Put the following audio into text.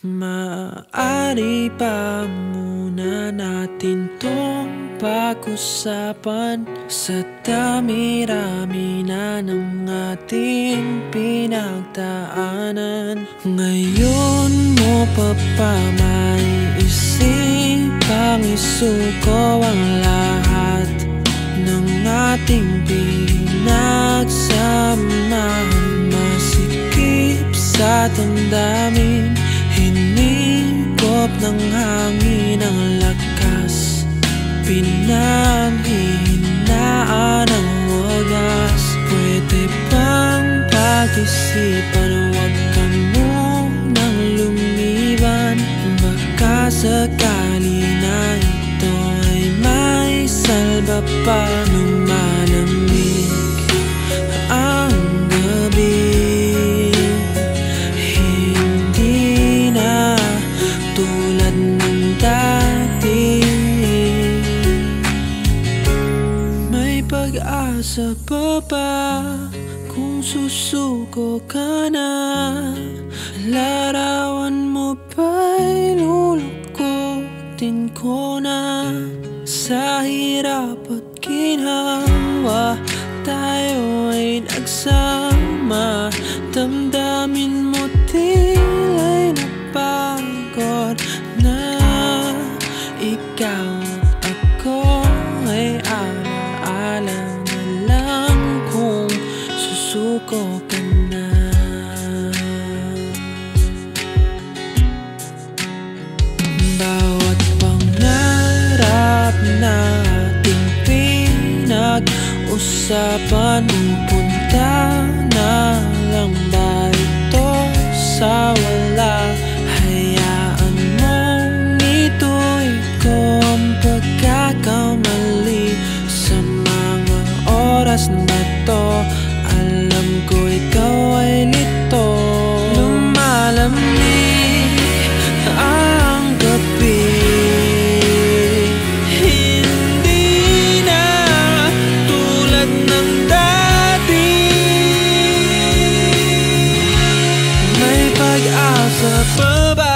Maari pa muna natin tong pag-usapan. Sa dami-rami na ng ating pinagdaanan. Ngayon mo pa pa may isipang isuko ang lahat Ng ating pinagsamahan. Masikip sa damdamin Hinigop ng hangin ang lakas. Pinanghihinaan ang wagas. Pwede bang pag-isipan Huwag ka munang lumiban. Baka sakali na ito ay may salba pa pag-asa pa ba kung susuko ka na Larawan mo ba'y lulukutin ko na? Sa hirap at ginhawa tayo ay nagsama Damdamin mo pinag-usapan Pupunta na lang ba ito sa wala? Hayaan mong ituwid ko ang pagkakamali Sa mga oras na to Alam ko pag-asa pa